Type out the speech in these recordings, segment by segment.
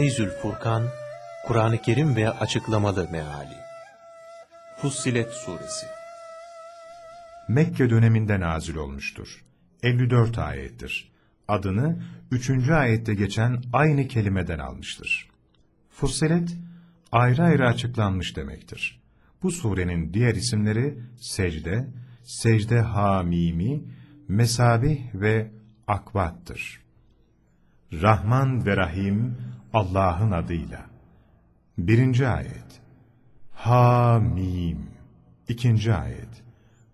Feyzül Furkan, Kur'an-ı Kerim ve açıklamalı meali. Fussilet Suresi Mekke döneminde nazil olmuştur. 54 ayettir. Adını 3. ayette geçen aynı kelimeden almıştır. Fussilet, ayrı ayrı açıklanmış demektir. Bu surenin diğer isimleri secde, secde hamimi, mesabih ve akvattır. Rahman ve Rahim Allah'ın adıyla. Birinci ayet. Hamim. İkinci ayet.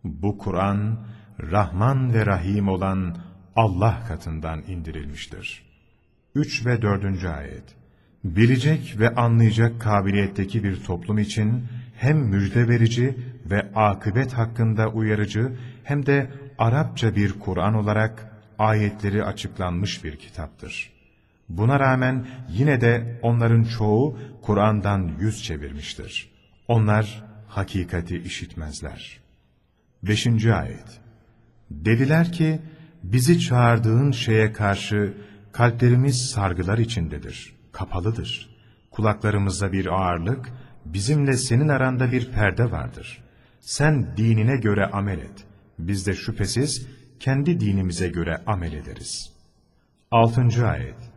Bu Kur'an, Rahman ve Rahim olan Allah katından indirilmiştir. Üç ve dördüncü ayet. Bilecek ve anlayacak kabiliyetteki bir toplum için hem müjde verici ve akıbet hakkında uyarıcı hem de Arapça bir Kur'an olarak ayetleri açıklanmış bir kitaptır. Buna rağmen yine de onların çoğu Kur'an'dan yüz çevirmiştir. Onlar hakikati işitmezler. Beşinci ayet Dediler ki, bizi çağırdığın şeye karşı kalplerimiz sargılar içindedir, kapalıdır. Kulaklarımızda bir ağırlık, bizimle senin aranda bir perde vardır. Sen dinine göre amel et. Biz de şüphesiz kendi dinimize göre amel ederiz. Altıncı ayet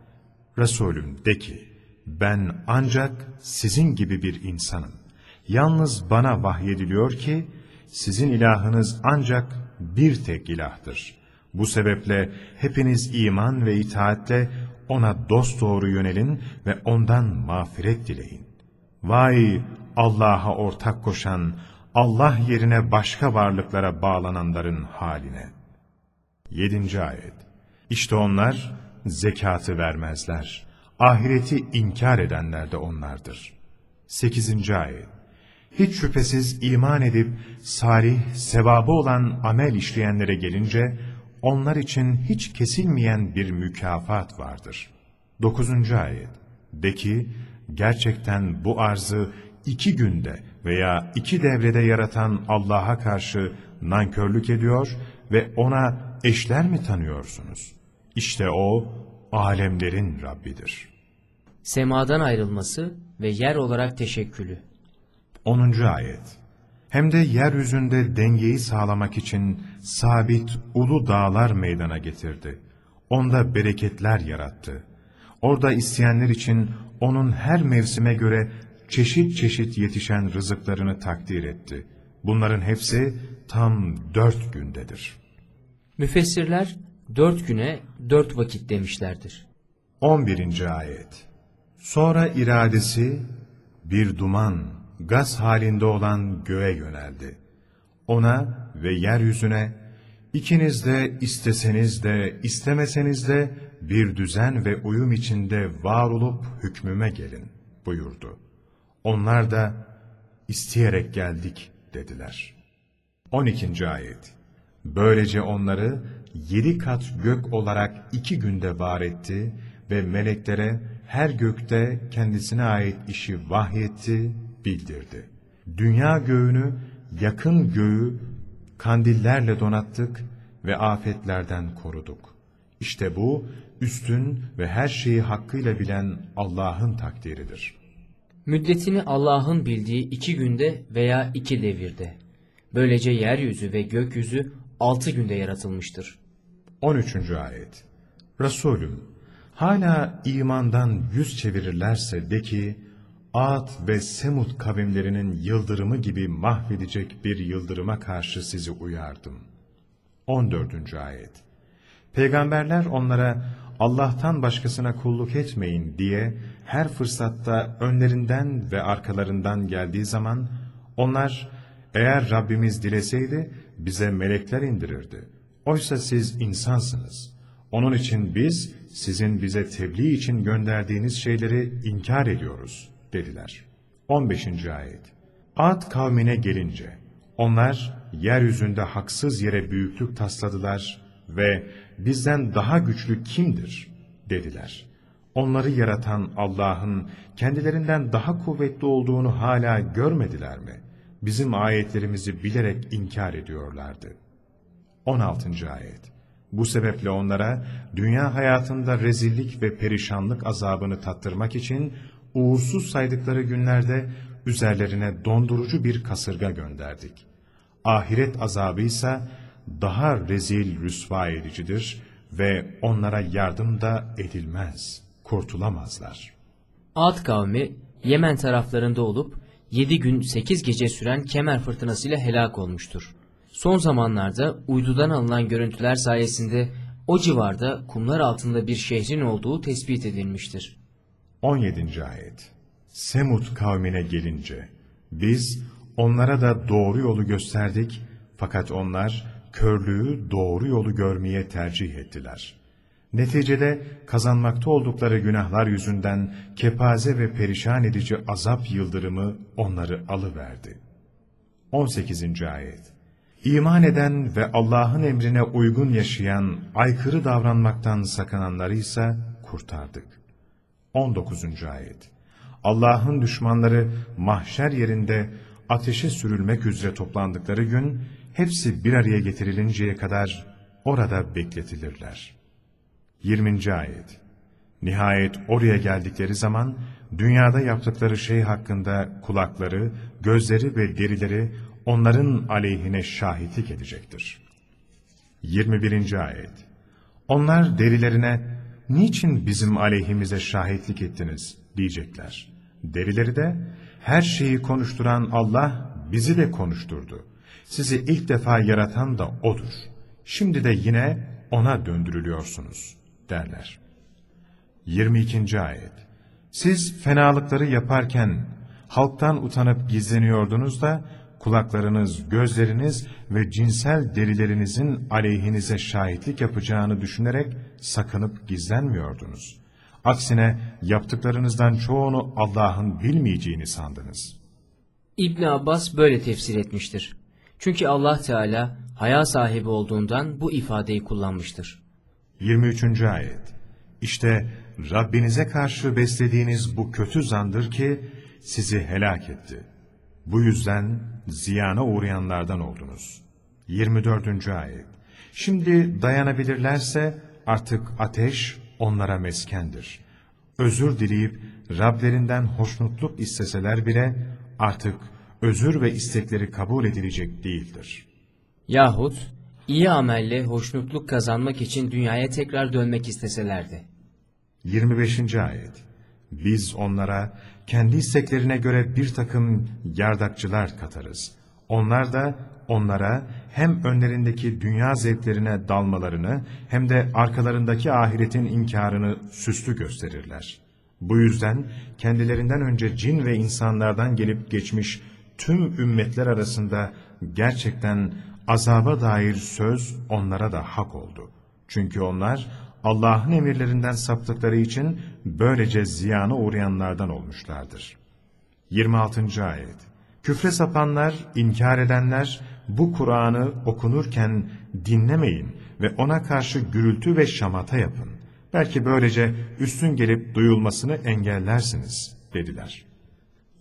Resulüm de ki, ben ancak sizin gibi bir insanım. Yalnız bana vahyediliyor ki, sizin ilahınız ancak bir tek ilahtır. Bu sebeple hepiniz iman ve itaatle ona dosdoğru yönelin ve ondan mağfiret dileyin. Vay Allah'a ortak koşan, Allah yerine başka varlıklara bağlananların haline. Yedinci ayet. İşte onlar zekatı vermezler. Ahireti inkar edenler de onlardır. Sekizinci ayet. Hiç şüphesiz iman edip salih, sevabı olan amel işleyenlere gelince, onlar için hiç kesilmeyen bir mükafat vardır. Dokuzuncu ayet. De ki, gerçekten bu arzı iki günde veya iki devrede yaratan Allah'a karşı nankörlük ediyor ve ona eşler mi tanıyorsunuz? İşte O, alemlerin Rabbidir. Semadan ayrılması ve yer olarak teşekkülü. 10. Ayet Hem de yeryüzünde dengeyi sağlamak için sabit ulu dağlar meydana getirdi. Onda bereketler yarattı. Orada isteyenler için onun her mevsime göre çeşit çeşit yetişen rızıklarını takdir etti. Bunların hepsi tam dört gündedir. Müfessirler dört güne dört vakit demişlerdir. 11. Ayet Sonra iradesi bir duman, gaz halinde olan göğe yöneldi. Ona ve yeryüzüne ikiniz de isteseniz de istemeseniz de bir düzen ve uyum içinde var olup hükmüme gelin buyurdu. Onlar da isteyerek geldik dediler. 12. Ayet Böylece onları yedi kat gök olarak iki günde var etti ve meleklere her gökte kendisine ait işi vahyetti, bildirdi. Dünya göğünü, yakın göğü kandillerle donattık ve afetlerden koruduk. İşte bu, üstün ve her şeyi hakkıyla bilen Allah'ın takdiridir. Müddetini Allah'ın bildiği iki günde veya iki devirde. Böylece yeryüzü ve gökyüzü altı günde yaratılmıştır. 13. Ayet Resulüm, hala imandan yüz çevirirlerse de ki, Ad ve Semud kavimlerinin yıldırımı gibi mahvedecek bir yıldırıma karşı sizi uyardım. 14. Ayet Peygamberler onlara Allah'tan başkasına kulluk etmeyin diye her fırsatta önlerinden ve arkalarından geldiği zaman onlar eğer Rabbimiz dileseydi bize melekler indirirdi. Oysa siz insansınız. Onun için biz sizin bize tebliğ için gönderdiğiniz şeyleri inkar ediyoruz dediler. 15. Ayet Ad kavmine gelince onlar yeryüzünde haksız yere büyüklük tasladılar ve bizden daha güçlü kimdir dediler. Onları yaratan Allah'ın kendilerinden daha kuvvetli olduğunu hala görmediler mi? Bizim ayetlerimizi bilerek inkar ediyorlardı. 16. Ayet Bu sebeple onlara dünya hayatında rezillik ve perişanlık azabını tattırmak için uğursuz saydıkları günlerde üzerlerine dondurucu bir kasırga gönderdik. Ahiret azabı ise daha rezil rüsva edicidir ve onlara yardım da edilmez, kurtulamazlar. Ad kavmi Yemen taraflarında olup 7 gün 8 gece süren kemer fırtınasıyla helak olmuştur. Son zamanlarda uydudan alınan görüntüler sayesinde o civarda kumlar altında bir şehrin olduğu tespit edilmiştir. 17. Ayet Semud kavmine gelince, biz onlara da doğru yolu gösterdik fakat onlar körlüğü doğru yolu görmeye tercih ettiler. Neticede kazanmakta oldukları günahlar yüzünden kepaze ve perişan edici azap yıldırımı onları alıverdi. 18. Ayet İman eden ve Allah'ın emrine uygun yaşayan, aykırı davranmaktan sakınanları ise kurtardık. 19. Ayet Allah'ın düşmanları mahşer yerinde ateşe sürülmek üzere toplandıkları gün, hepsi bir araya getirilinceye kadar orada bekletilirler. 20. Ayet Nihayet oraya geldikleri zaman, dünyada yaptıkları şey hakkında kulakları, gözleri ve derileri onların aleyhine şahitlik edecektir. 21. Ayet Onlar derilerine, niçin bizim aleyhimize şahitlik ettiniz diyecekler. Derileri de, her şeyi konuşturan Allah bizi de konuşturdu. Sizi ilk defa yaratan da O'dur. Şimdi de yine O'na döndürülüyorsunuz derler. 22. Ayet Siz fenalıkları yaparken halktan utanıp gizleniyordunuz da kulaklarınız, gözleriniz ve cinsel derilerinizin aleyhinize şahitlik yapacağını düşünerek sakınıp gizlenmiyordunuz. Aksine yaptıklarınızdan çoğunu Allah'ın bilmeyeceğini sandınız. İbn Abbas böyle tefsir etmiştir. Çünkü Allah Teala haya sahibi olduğundan bu ifadeyi kullanmıştır. 23. Ayet İşte Rabbinize karşı beslediğiniz bu kötü zandır ki sizi helak etti. Bu yüzden ziyana uğrayanlardan oldunuz. 24. Ayet Şimdi dayanabilirlerse artık ateş onlara meskendir. Özür dileyip Rablerinden hoşnutluk isteseler bile artık özür ve istekleri kabul edilecek değildir. Yahut iyi amelle hoşnutluk kazanmak için dünyaya tekrar dönmek isteselerdi. 25. Ayet Biz onlara kendi isteklerine göre bir takım yardakçılar katarız. Onlar da onlara hem önlerindeki dünya zevklerine dalmalarını hem de arkalarındaki ahiretin inkarını süslü gösterirler. Bu yüzden kendilerinden önce cin ve insanlardan gelip geçmiş tüm ümmetler arasında gerçekten azaba dair söz onlara da hak oldu. Çünkü onlar Allah'ın emirlerinden saptıkları için böylece ziyana uğrayanlardan olmuşlardır. 26. Ayet Küfre sapanlar, inkar edenler bu Kur'an'ı okunurken dinlemeyin ve ona karşı gürültü ve şamata yapın. Belki böylece üstün gelip duyulmasını engellersiniz dediler.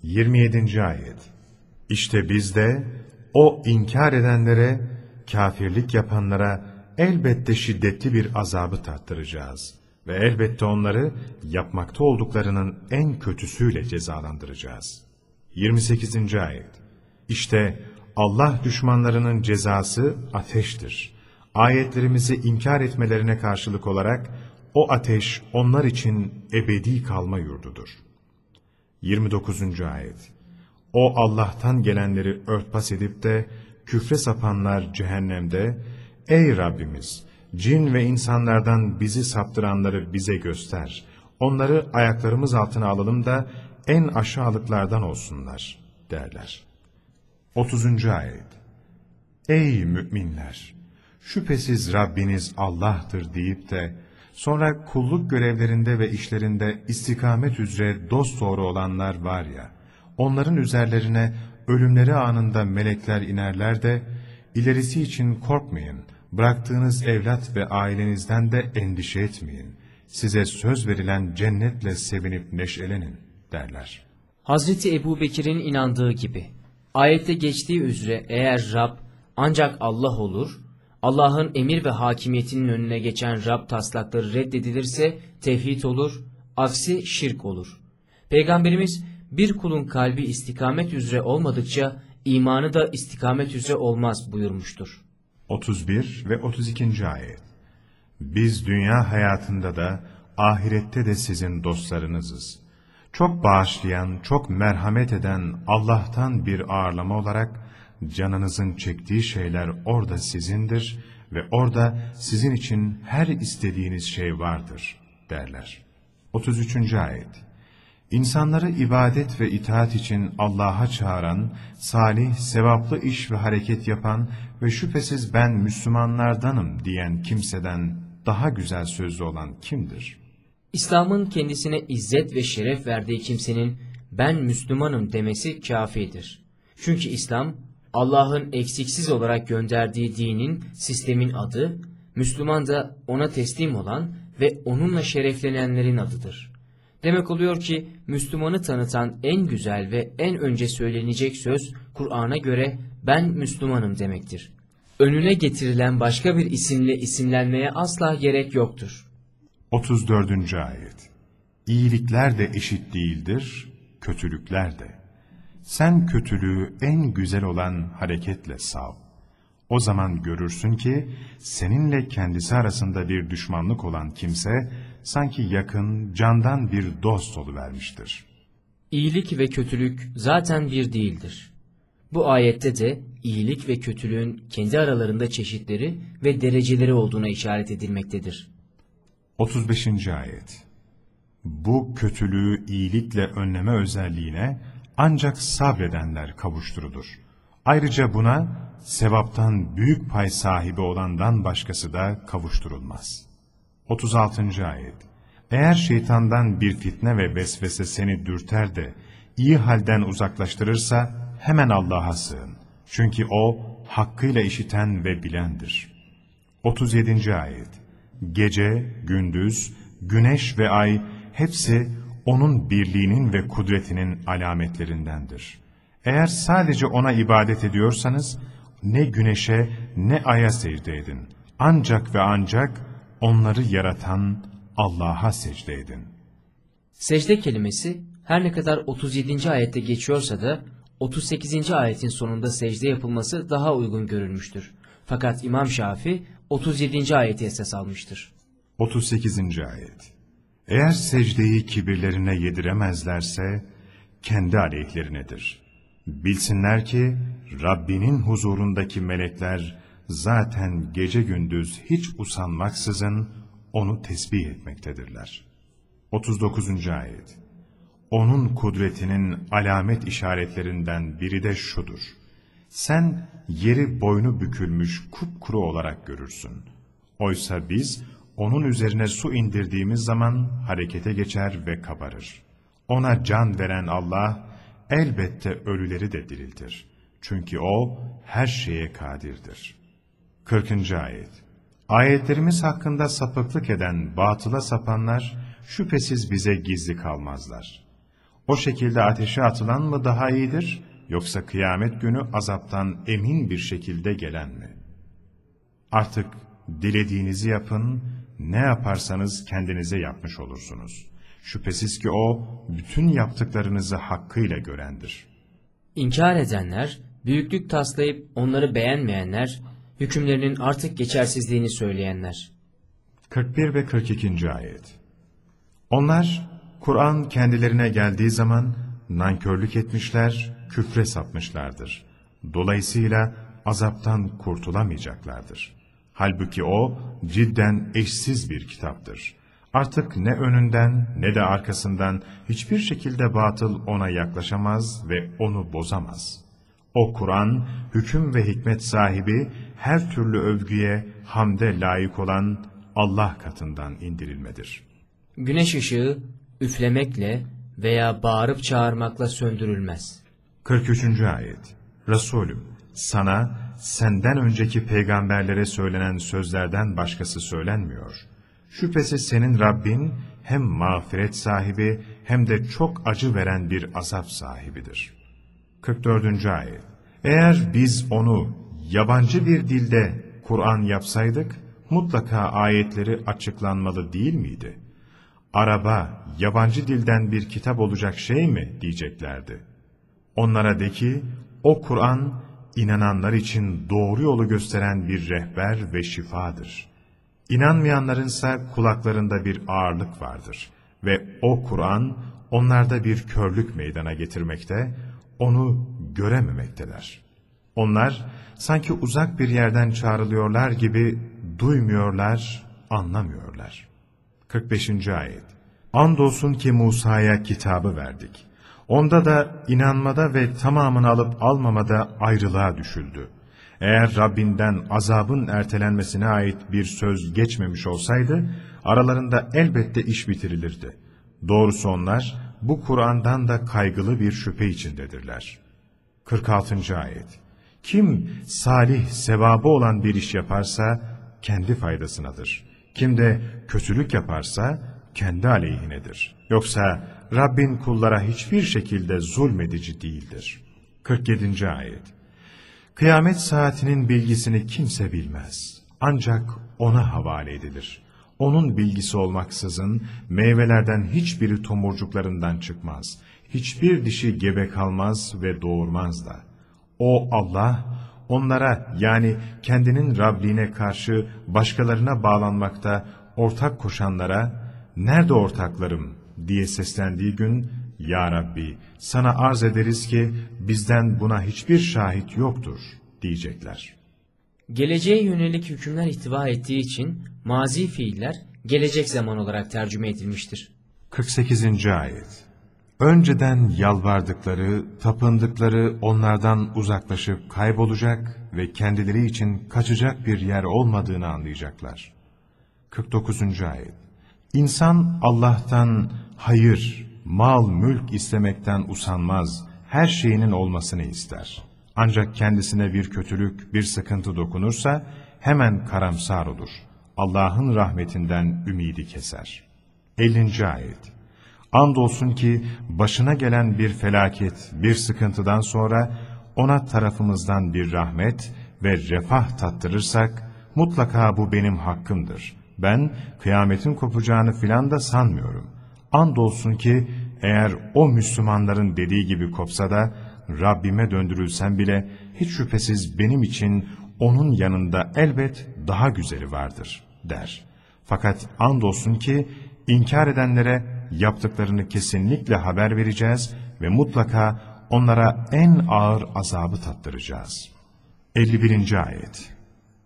27. Ayet İşte biz de o inkar edenlere, kafirlik yapanlara elbette şiddetli bir azabı tattıracağız. Ve elbette onları yapmakta olduklarının en kötüsüyle cezalandıracağız. 28. Ayet İşte Allah düşmanlarının cezası ateştir. Ayetlerimizi inkar etmelerine karşılık olarak o ateş onlar için ebedi kalma yurdudur. 29. Ayet O Allah'tan gelenleri örtbas edip de küfre sapanlar cehennemde, Ey Rabbimiz! Cin ve insanlardan bizi saptıranları bize göster. Onları ayaklarımız altına alalım da en aşağılıklardan olsunlar derler. 30. Ayet Ey müminler! Şüphesiz Rabbiniz Allah'tır deyip de sonra kulluk görevlerinde ve işlerinde istikamet üzere dosdoğru olanlar var ya, onların üzerlerine ölümleri anında melekler inerler de, ilerisi için korkmayın, bıraktığınız evlat ve ailenizden de endişe etmeyin. Size söz verilen cennetle sevinip neşelenin derler. Hazreti Ebu Bekir'in inandığı gibi, ayette geçtiği üzere eğer Rab ancak Allah olur, Allah'ın emir ve hakimiyetinin önüne geçen Rab taslakları reddedilirse tevhid olur, aksi şirk olur. Peygamberimiz bir kulun kalbi istikamet üzere olmadıkça imanı da istikamet üzere olmaz buyurmuştur. 31 ve 32. ayet. Biz dünya hayatında da ahirette de sizin dostlarınızız. Çok bağışlayan, çok merhamet eden Allah'tan bir ağırlama olarak canınızın çektiği şeyler orada sizindir ve orada sizin için her istediğiniz şey vardır derler. 33. ayet. İnsanları ibadet ve itaat için Allah'a çağıran, salih, sevaplı iş ve hareket yapan ve şüphesiz ben Müslümanlardanım diyen kimseden daha güzel sözlü olan kimdir? İslam'ın kendisine izzet ve şeref verdiği kimsenin ben Müslümanım demesi kafidir. Çünkü İslam Allah'ın eksiksiz olarak gönderdiği dinin, sistemin adı, Müslüman da ona teslim olan ve onunla şereflenenlerin adıdır. Demek oluyor ki Müslümanı tanıtan en güzel ve en önce söylenecek söz Kur'an'a göre ben Müslümanım demektir. Önüne getirilen başka bir isimle isimlenmeye asla gerek yoktur. 34. ayet. İyilikler de eşit değildir, kötülükler de. Sen kötülüğü en güzel olan hareketle sav. O zaman görürsün ki seninle kendisi arasında bir düşmanlık olan kimse sanki yakın, candan bir dost oluvermiştir. İyilik ve kötülük zaten bir değildir. Bu ayette de iyilik ve kötülüğün kendi aralarında çeşitleri ve dereceleri olduğuna işaret edilmektedir. 35. ayet. Bu kötülüğü iyilikle önleme özelliğine ancak sabredenler kavuşturulur. Ayrıca buna sevaptan büyük pay sahibi olandan başkası da kavuşturulmaz. 36. ayet. Eğer şeytandan bir fitne ve vesvese seni dürter de iyi halden uzaklaştırırsa hemen Allah'a sığın. Çünkü O hakkıyla işiten ve bilendir. 37. ayet. Gece, gündüz, güneş ve ay hepsi onun birliğinin ve kudretinin alametlerindendir. Eğer sadece ona ibadet ediyorsanız ne güneşe ne aya secde edin. Ancak ve ancak onları yaratan Allah'a secde edin. Secde kelimesi her ne kadar 37. ayette geçiyorsa da 38. ayetin sonunda secde yapılması daha uygun görülmüştür. Fakat İmam Şafi 37. ayeti esas almıştır. 38. ayet Eğer secdeyi kibirlerine yediremezlerse kendi aleyhlerinedir. Bilsinler ki Rabbinin huzurundaki melekler zaten gece gündüz hiç usanmaksızın onu tesbih etmektedirler. 39. ayet Onun kudretinin alamet işaretlerinden biri de şudur. Sen yeri boynu bükülmüş kupkuru olarak görürsün. Oysa biz onun üzerine su indirdiğimiz zaman harekete geçer ve kabarır. Ona can veren Allah elbette ölüleri de diriltir. Çünkü O her şeye kadirdir. 40. ayet Ayetlerimiz hakkında sapıklık eden, batıla sapanlar şüphesiz bize gizli kalmazlar. O şekilde ateşe atılan mı daha iyidir, yoksa kıyamet günü azaptan emin bir şekilde gelen mi? Artık dilediğinizi yapın, ne yaparsanız kendinize yapmış olursunuz. Şüphesiz ki O, bütün yaptıklarınızı hakkıyla görendir. İnkar edenler, büyüklük taslayıp onları beğenmeyenler, hükümlerinin artık geçersizliğini söyleyenler. 41 ve 42. ayet Onlar, Kur'an kendilerine geldiği zaman nankörlük etmişler, küfre sapmışlardır. Dolayısıyla azaptan kurtulamayacaklardır. Halbuki o cidden eşsiz bir kitaptır. Artık ne önünden ne de arkasından hiçbir şekilde batıl ona yaklaşamaz ve onu bozamaz. O Kur'an, hüküm ve hikmet sahibi, her türlü övgüye, hamde layık olan Allah katından indirilmedir. Güneş ışığı üflemekle veya bağırıp çağırmakla söndürülmez. 43. ayet Resulüm, sana senden önceki peygamberlere söylenen sözlerden başkası söylenmiyor. Şüphesiz senin Rabbin hem mağfiret sahibi hem de çok acı veren bir azap sahibidir. 44. ayet Eğer biz onu yabancı bir dilde Kur'an yapsaydık, mutlaka ayetleri açıklanmalı değil miydi? Araba, yabancı dilden bir kitap olacak şey mi diyeceklerdi. Onlara de ki, o Kur'an, inananlar için doğru yolu gösteren bir rehber ve şifadır. İnanmayanlarınsa kulaklarında bir ağırlık vardır ve o Kur'an onlarda bir körlük meydana getirmekte, onu görememekteler. Onlar sanki uzak bir yerden çağrılıyorlar gibi duymuyorlar, anlamıyorlar. 45. Ayet Andolsun ki Musa'ya kitabı verdik. Onda da inanmada ve tamamını alıp almamada ayrılığa düşüldü. Eğer Rabbinden azabın ertelenmesine ait bir söz geçmemiş olsaydı, aralarında elbette iş bitirilirdi. Doğrusu onlar, bu Kur'an'dan da kaygılı bir şüphe içindedirler. 46. Ayet Kim salih, sevabı olan bir iş yaparsa, kendi faydasınadır. Kim de kötülük yaparsa, kendi aleyhinedir. Yoksa Rabbin kullara hiçbir şekilde zulmedici değildir. 47. Ayet Kıyamet saatinin bilgisini kimse bilmez. Ancak ona havale edilir. Onun bilgisi olmaksızın meyvelerden hiçbiri tomurcuklarından çıkmaz. Hiçbir dişi gebe kalmaz ve doğurmaz da. O Allah onlara yani kendinin Rabbine karşı başkalarına bağlanmakta ortak koşanlara nerede ortaklarım diye seslendiği gün Ya Rabbi sana arz ederiz ki bizden buna hiçbir şahit yoktur diyecekler. Geleceğe yönelik hükümler ihtiva ettiği için mazi fiiller gelecek zaman olarak tercüme edilmiştir. 48. Ayet Önceden yalvardıkları, tapındıkları onlardan uzaklaşıp kaybolacak ve kendileri için kaçacak bir yer olmadığını anlayacaklar. 49. Ayet İnsan Allah'tan hayır, mal, mülk istemekten usanmaz, her şeyinin olmasını ister. Ancak kendisine bir kötülük, bir sıkıntı dokunursa hemen karamsar olur. Allah'ın rahmetinden ümidi keser. 50. Ayet Andolsun ki başına gelen bir felaket, bir sıkıntıdan sonra ona tarafımızdan bir rahmet ve refah tattırırsak, mutlaka bu benim hakkımdır. Ben kıyametin kopacağını filan da sanmıyorum. Andolsun ki eğer o Müslümanların dediği gibi kopsa da, Rabbime döndürülsem bile hiç şüphesiz benim için onun yanında elbet daha güzeli vardır der. Fakat andolsun ki inkar edenlere yaptıklarını kesinlikle haber vereceğiz ve mutlaka onlara en ağır azabı tattıracağız. 51. Ayet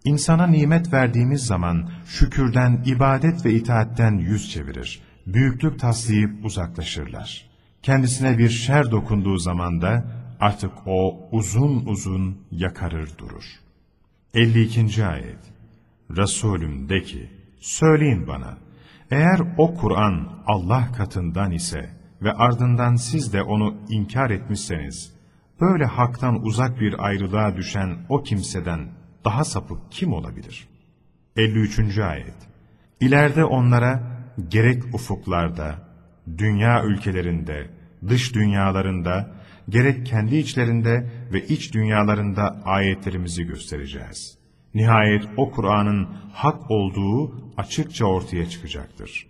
İnsana nimet verdiğimiz zaman şükürden, ibadet ve itaatten yüz çevirir. Büyüklük taslayıp uzaklaşırlar. Kendisine bir şer dokunduğu zaman da artık o uzun uzun yakarır durur. 52. Ayet Resulüm de ki, söyleyin bana, eğer o Kur'an Allah katından ise ve ardından siz de onu inkar etmişseniz, böyle haktan uzak bir ayrılığa düşen o kimseden daha sapık kim olabilir? 53. Ayet İleride onlara gerek ufuklarda, dünya ülkelerinde, dış dünyalarında, gerek kendi içlerinde ve iç dünyalarında ayetlerimizi göstereceğiz. Nihayet o Kur'an'ın hak olduğu açıkça ortaya çıkacaktır.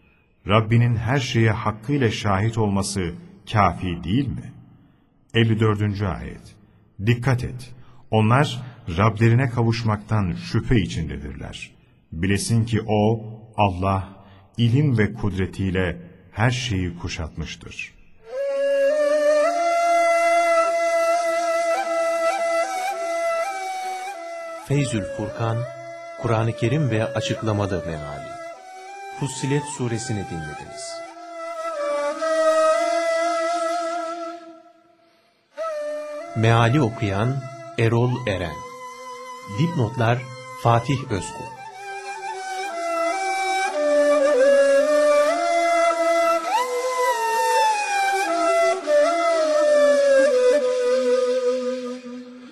Rabbinin her şeye hakkıyla şahit olması kafi değil mi? 54. Ayet Dikkat et! Onlar Rablerine kavuşmaktan şüphe içindedirler. Bilesin ki O, Allah, ilim ve kudretiyle her şeyi kuşatmıştır. Feyzül Furkan, Kur'an-ı Kerim ve açıklamalı meali. Fussilet suresini dinlediniz. Meali okuyan Erol Eren Dipnotlar Fatih Özkul